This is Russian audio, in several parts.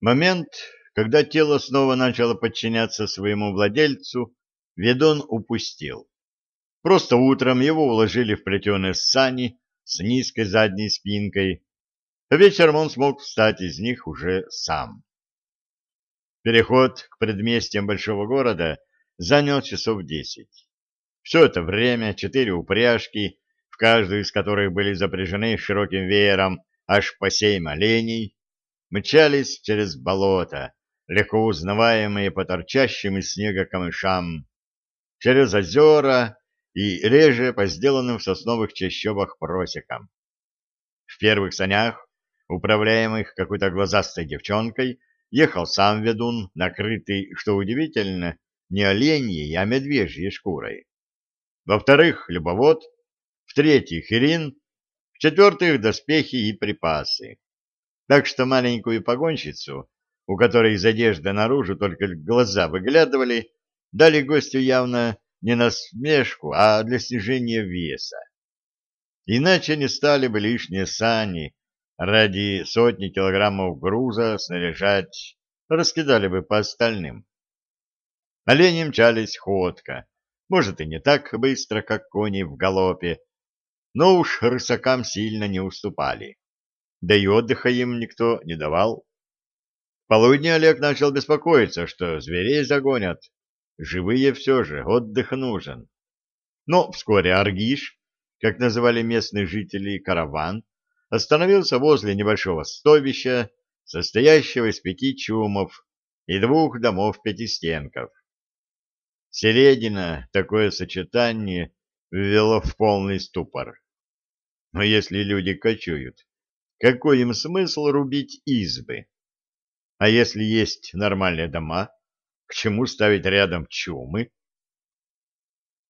Момент, когда тело снова начало подчиняться своему владельцу, ведун упустил. Просто утром его уложили в плетеные сани с низкой задней спинкой, а вечером он смог встать из них уже сам. Переход к предместьям большого города занял часов десять. Все это время четыре упряжки, в каждую из которых были запряжены широким веером аж по семь оленей, мчались через болото, легко узнаваемые по торчащим из снега камышам, через озера и реже по сделанным в сосновых чащобах просекам. В первых санях, управляемых какой-то глазастой девчонкой, ехал сам ведун, накрытый, что удивительно, не оленьей, а медвежьей шкурой. Во-вторых, любовод, в-третьих, Ирин, в-четвертых, доспехи и припасы. Так что маленькую погонщицу, у которой из одежды наружу только глаза выглядывали, дали гостю явно не на смешку, а для снижения веса. Иначе не стали бы лишние сани ради сотни килограммов груза снаряжать, раскидали бы по остальным. Олени мчались ходко, может и не так быстро, как кони в галопе, но уж рысакам сильно не уступали да и отдыха им никто не давал. В полудне Олег начал беспокоиться, что зверей загонят. Живые все же, отдых нужен. Но вскоре Аргиш, как называли местные жители караван, остановился возле небольшого стойбища, состоящего из пяти чумов и двух домов-пятистенков. Середина такое сочетание ввело в полный ступор. Но если люди кочуют, какой им смысл рубить избы? А если есть нормальные дома, к чему ставить рядом чумы?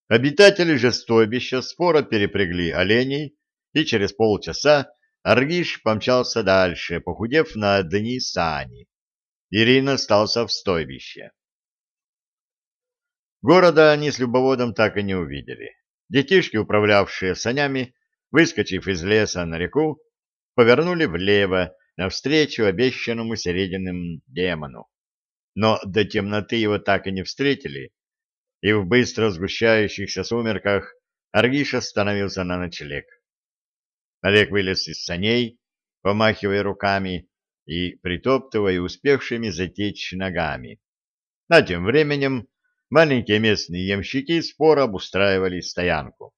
Обитатели же стойбища споро перепрягли оленей, и через полчаса Аргиш помчался дальше, похудев на одни сани. Ирина остался в стойбище. Города они с любоводом так и не увидели. Детишки, управлявшие санями, выскочив из леса на реку, повернули влево, навстречу обещанному серединным демону. Но до темноты его так и не встретили, и в быстро сгущающихся сумерках Аргиш остановился на ночлег. Олег вылез из саней, помахивая руками и притоптывая успевшими затечь ногами. А тем временем маленькие местные ямщики споро обустраивали стоянку.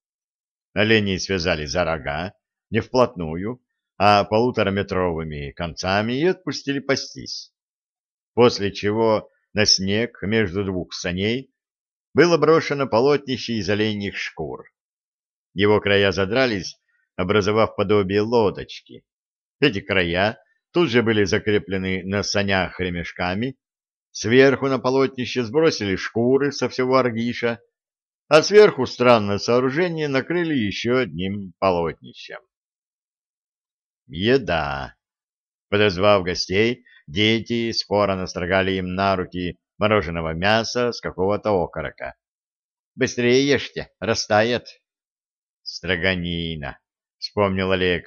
Оленей связали за рога, не вплотную, а полутораметровыми концами и отпустили пастись. После чего на снег между двух саней было брошено полотнище из оленьих шкур. Его края задрались, образовав подобие лодочки. Эти края тут же были закреплены на санях ремешками, сверху на полотнище сбросили шкуры со всего аргиша, а сверху странное сооружение накрыли еще одним полотнищем. Еда. Подозвав гостей, дети споро настрогали им на руки мороженого мяса с какого-то окорока. «Быстрее ешьте, растает». «Строганина», — вспомнил Олег.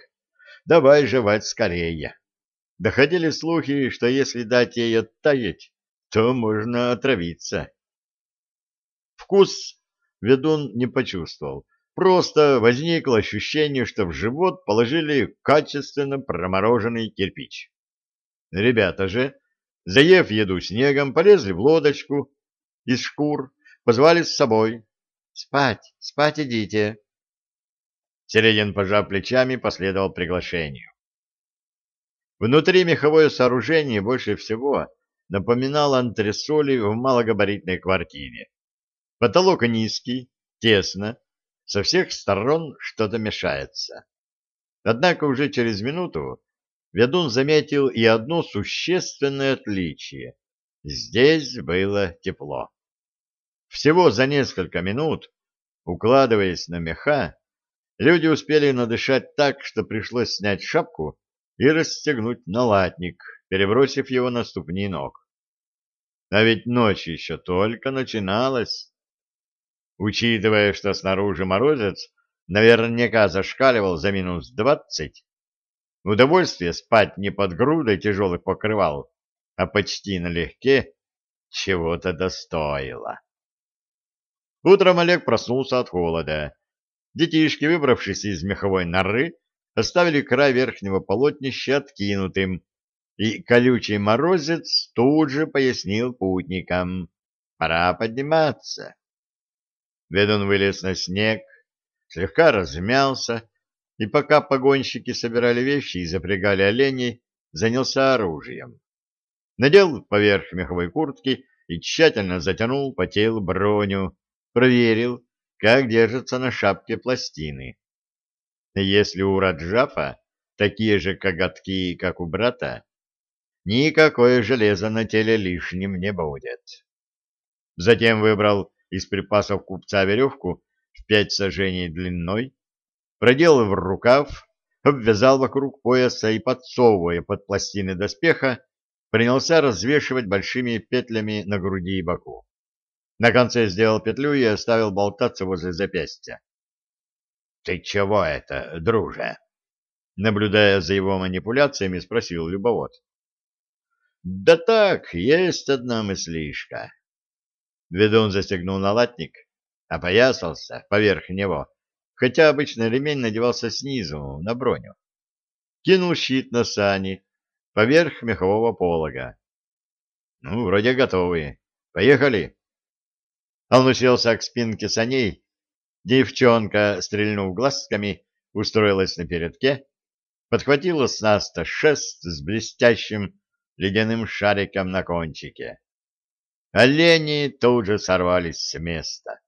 «Давай жевать скорее». Доходили слухи, что если дать ей оттаять, то можно отравиться. Вкус ведун не почувствовал, Просто возникло ощущение, что в живот положили качественно промороженный кирпич. Ребята же, заев еду снегом, полезли в лодочку из шкур, позвали с собой. «Спать, спать идите». Середин, пожав плечами, последовал приглашению. Внутри меховое сооружение больше всего напоминало антресоли в малогабаритной квартире. Потолок низкий, тесно, со всех сторон что-то мешается. Однако уже через минуту ведун заметил и одно существенное отличие. Здесь было тепло. Всего за несколько минут, укладываясь на меха, люди успели надышать так, что пришлось снять шапку и расстегнуть налатник, перебросив его на ступни ног. А ведь ночь еще только начиналась. Учитывая, что снаружи морозец наверняка зашкаливал за минус двадцать, удовольствие спать не под грудой тяжелых покрывал а почти налегке, чего-то достоило. Утром Олег проснулся от холода. Детишки, выбравшись из меховой норы, оставили край верхнего полотнища откинутым, и колючий морозец тут же пояснил путникам. Пора подниматься. Ведун вылез на снег, слегка размялся, и пока погонщики собирали вещи и запрягали оленей, занялся оружием. Надел поверх меховой куртки и тщательно затянул потел броню, проверил, как держатся на шапке пластины. Если у Раджафа такие же коготки, как у брата, никакое железо на теле лишним не будет. Затем выбрал из припасов купца веревку в пять сажений длиной, проделал в рукав, обвязал вокруг пояса и, подсовывая под пластины доспеха, принялся развешивать большими петлями на груди и боку. На конце сделал петлю и оставил болтаться возле запястья. — Ты чего это, друже? Наблюдая за его манипуляциями, спросил любовод. — Да так, есть одна мыслишка. Ведун застегнул налатник, опоясался поверх него, хотя обычно ремень надевался снизу, на броню. Кинул щит на сани, поверх мехового полога. — Ну, вроде готовы. Поехали. Он уселся к спинке саней. Девчонка, стрельнув глазками, устроилась на передке, подхватила с наста шест с блестящим ледяным шариком на кончике. Олени тут же сорвались с места.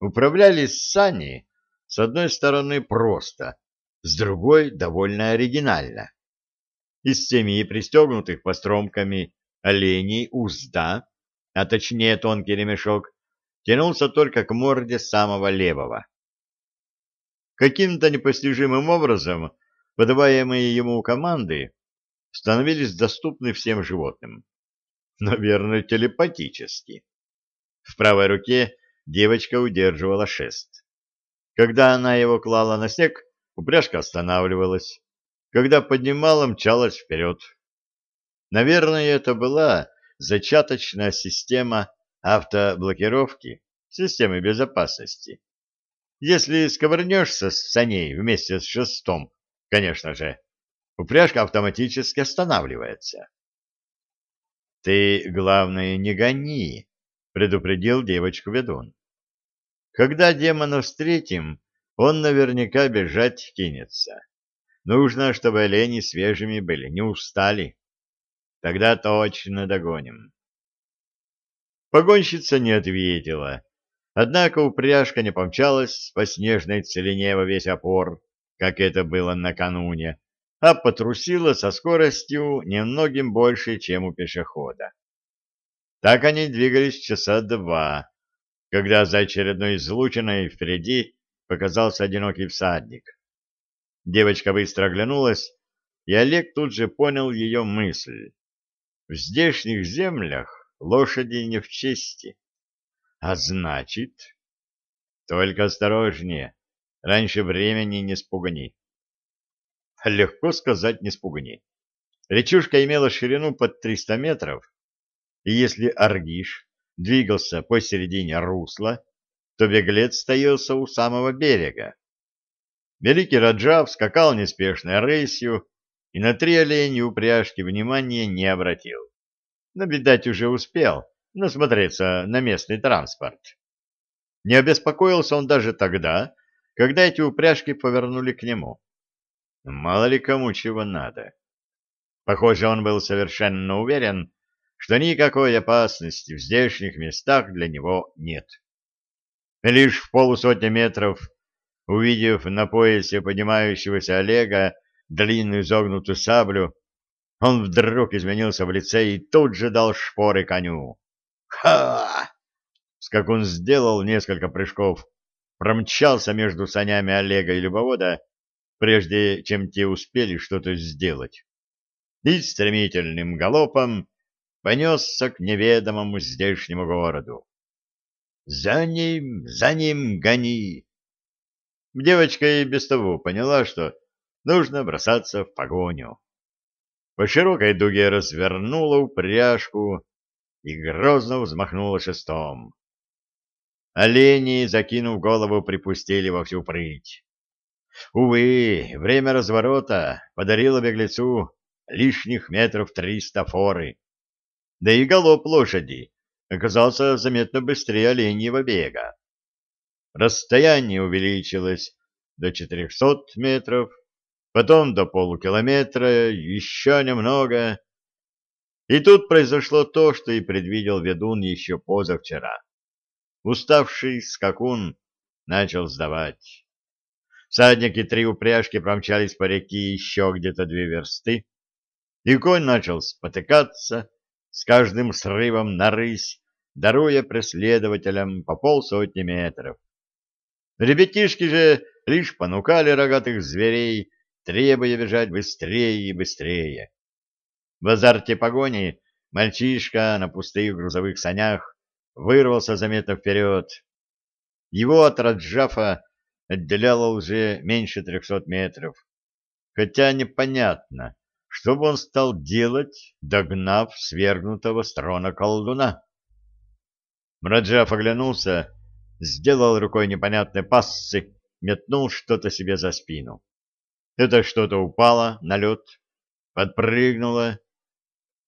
Управлялись сани с одной стороны просто, с другой довольно оригинально. Из семи пристегнутых постромками оленей узда а точнее тонкий ремешок, тянулся только к морде самого левого. Каким-то непостижимым образом подаваемые ему команды становились доступны всем животным. Наверное, телепатически. В правой руке девочка удерживала шест. Когда она его клала на снег, упряжка останавливалась. Когда поднимала, мчалась вперед. Наверное, это была зачаточная система автоблокировки, системы безопасности. Если сковырнешься с саней вместе с шестом, конечно же, упряжка автоматически останавливается. — Ты, главное, не гони, — предупредил девочку ведун. — Когда демона встретим, он наверняка бежать кинется. Нужно, чтобы олени свежими были, не устали. Тогда точно догоним. Погонщица не ответила, однако упряжка не помчалась по снежной целине во весь опор, как это было накануне, а потрусила со скоростью немногим больше, чем у пешехода. Так они двигались часа два, когда за очередной излучиной впереди показался одинокий всадник. Девочка быстро оглянулась, и Олег тут же понял ее мысль. В здешних землях лошади не в чести. А значит... Только осторожнее, раньше времени не спугни. Легко сказать не спугни. Речушка имела ширину под 300 метров, и если Аргиш двигался посередине русла, то беглец стоялся у самого берега. Великий Раджав скакал неспешной рысью, и на три оленя упряжки внимания не обратил. Наблюдать уже успел, насмотреться на местный транспорт. Не обеспокоился он даже тогда, когда эти упряжки повернули к нему. Мало ли кому чего надо. Похоже, он был совершенно уверен, что никакой опасности в здешних местах для него нет. Лишь в полусотни метров, увидев на поясе поднимающегося Олега, длинную изогнутую саблю, он вдруг изменился в лице и тут же дал шпоры коню. «Ха!» Скакун сделал несколько прыжков, промчался между санями Олега и Любовода, прежде чем те успели что-то сделать, и стремительным галопом понесся к неведомому здешнему городу. «За ним, за ним гони!» Девочка и без того поняла, что нужно бросаться в погоню. по широкой дуге развернула упряжку и грозно взмахнула шестом. Олени, закинув голову, припустили во всю прыть. Увы, время разворота подарило беглецу лишних метров триста форы. Да и галоп лошади оказался заметно быстрее оленьего бега. Расстояние увеличилось до четырехсот метров, потом до полукилометра, еще немного. И тут произошло то, что и предвидел ведун еще позавчера. Уставший скакун начал сдавать. Всадники три упряжки промчались по реке еще где-то две версты, и конь начал спотыкаться, с каждым срывом на рысь, даруя преследователям по полсотни метров. Ребятишки же лишь понукали рогатых зверей, требуя бежать быстрее и быстрее. В азарте погони мальчишка на пустых грузовых санях вырвался заметно вперед. Его от Раджафа отделяло уже меньше трехсот метров. Хотя непонятно, что бы он стал делать, догнав свергнутого с трона колдуна. Мраджаф оглянулся, сделал рукой непонятные пассы, метнул что-то себе за спину. Это что-то упало на лед, подпрыгнуло,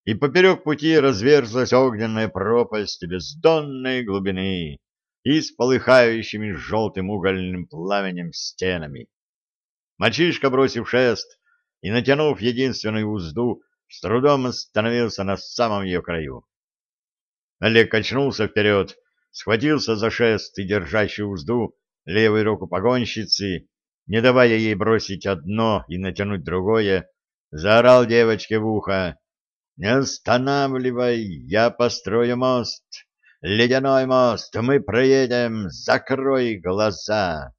и поперек пути разверзлась огненная пропасть бездонной глубины и с полыхающими желтым угольным пламенем стенами. Мальчишка, бросив шест и натянув единственную узду, с трудом остановился на самом ее краю. Олег качнулся вперед, схватился за шест и держащую узду левой руку погонщицы, не давая ей бросить одно и натянуть другое, заорал девочке в ухо. «Не останавливай, я построю мост, ледяной мост, мы проедем, закрой глаза!»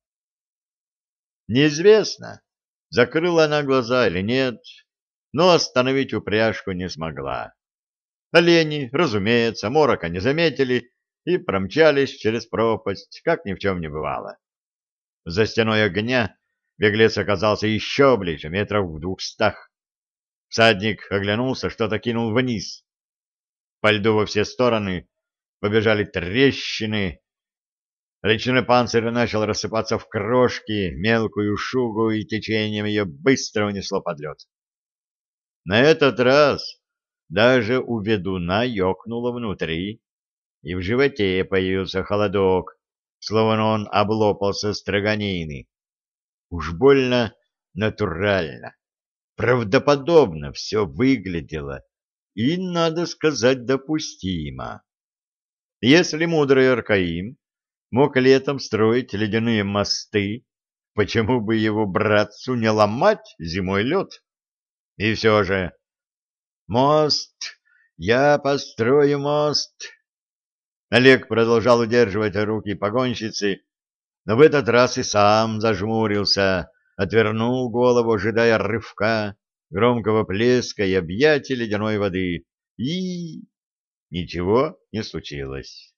Неизвестно, закрыла она глаза или нет, но остановить упряжку не смогла. Олени, разумеется, морока не заметили и промчались через пропасть, как ни в чем не бывало. За стеной огня беглец оказался еще ближе, метров в двухстах. Всадник оглянулся, что-то кинул вниз. По льду во все стороны побежали трещины. Речной панцирь начал рассыпаться в крошки, мелкую шугу, и течением ее быстро унесло под лед. На этот раз даже у ведуна ёкнуло внутри, и в животе появился холодок, словно он облопался строганины. Уж больно натурально, правдоподобно все выглядело и, надо сказать, допустимо. Если мудрый Аркаим мог летом строить ледяные мосты, почему бы его братцу не ломать зимой лед? И все же... Мост! Я построю мост! Олег продолжал удерживать руки погонщицы, но в этот раз и сам зажмурился, отвернул голову, ожидая рывка, громкого плеска и объятия ледяной воды, и... Ничего не случилось.